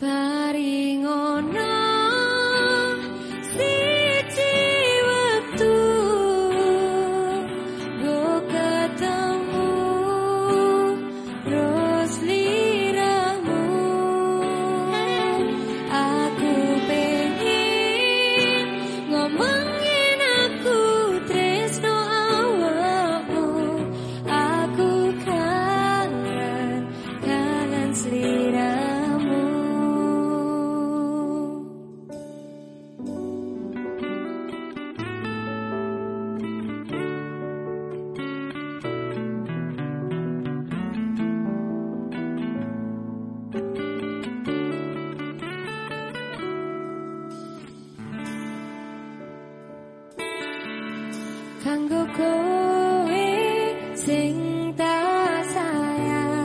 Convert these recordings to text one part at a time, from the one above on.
Paringonan kanggo kowe sing tak sayang.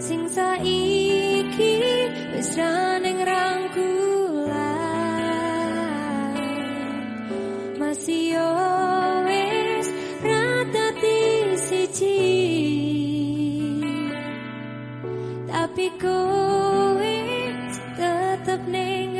Sing saiki wis raning rangkulan masih yo wis ratati siji. Tapi kowe tetep ning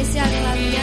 spesial lagunya